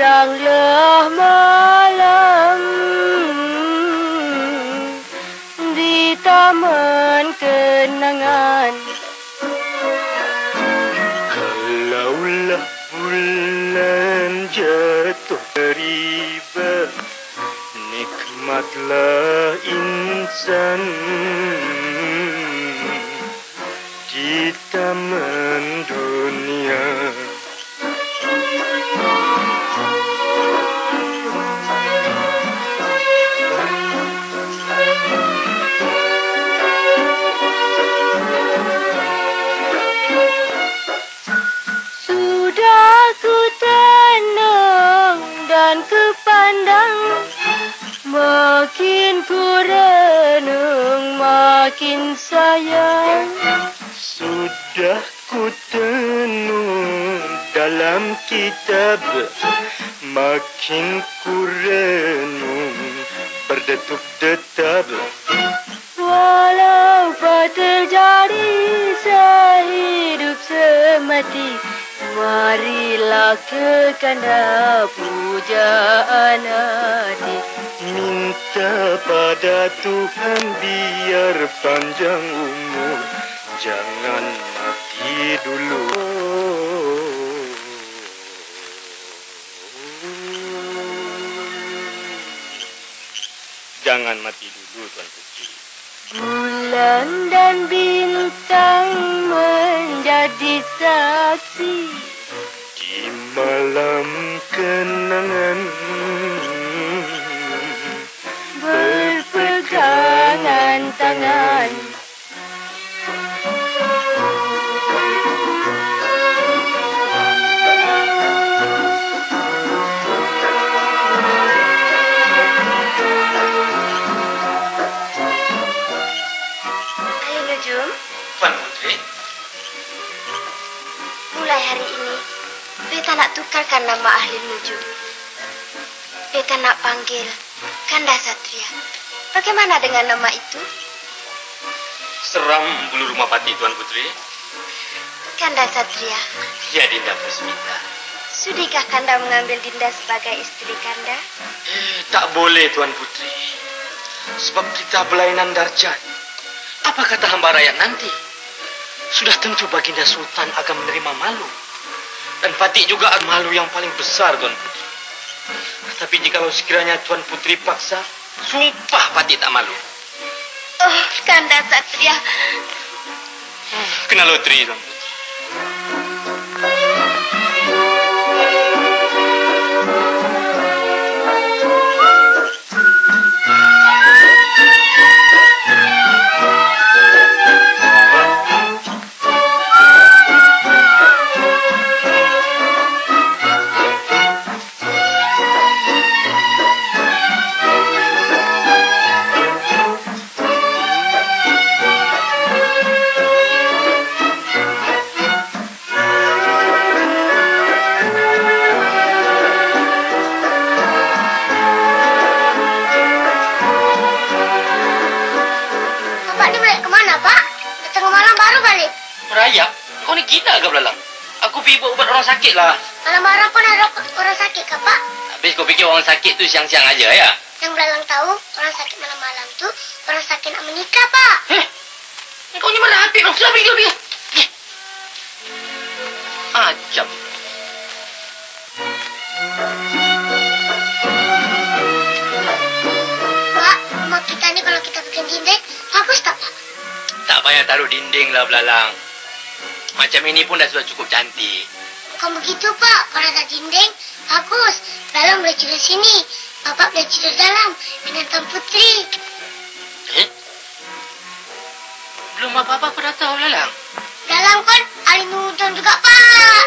Datanglah malam di taman kenangan. Kalaulah bulan jatuh riba, nikmatlah insan makin sayang Sudah ku tenung dalam kitab Makin ku renung berdetuk detab Walau apa terjadi sehidup semati Marilah ke kanda pujaan. hati Minta pada Tuhan biar panjang umur. Jangan mati dulu. Jangan mati dulu Tuan Putri. Bulan dan bintang menjadi saksi. Di malam kenangan nak tukarkan nama ahli Nujum. Beta nak panggil Kanda Satria. Bagaimana dengan nama itu? Seram bulu rumah pati Tuan Putri Kanda Satria. Ya Dinda Pusmita Sudikah Kanda mengambil Dinda sebagai istri Kanda? Eh, tak boleh Tuan Putri. Sebab kita belainan darjat. Apa kata hamba rakyat nanti? Sudah tentu Baginda Sultan akan menerima malu. Dan Fatih juga malu yang paling besar Tuan Putri. Tapi jikalau sekiranya Tuan Putri paksa, sumpah Fatih tak malu. Oh, Kanda Satria. Kena lotri Tuan Merayap? Kau ni gila ke belalang? Aku pergi buat ubat orang sakit lah. Malam-malam pun ada orang sakit ke, Pak? Habis kau fikir orang sakit tu siang-siang aja ya? Yang belalang tahu, orang sakit malam-malam tu orang sakit nak menikah, Pak. Eh, kau ni mana kau? Sudah pergi, pergi. Eh. Ajab. Pak, rumah kita ni kalau kita bikin dinding, bagus tak, Pak? Tak payah taruh dinding lah belalang. Macam ini pun dah sudah cukup cantik. Bukan begitu, Pak. Kalau tak dinding, bagus. Dalam boleh tidur sini. Bapak boleh tidur dalam. Dengan Tuan Putri. Eh? Belum apa-apa aku dah tahu, Lalang. Dalam kan, Alimu Ujung juga, Pak.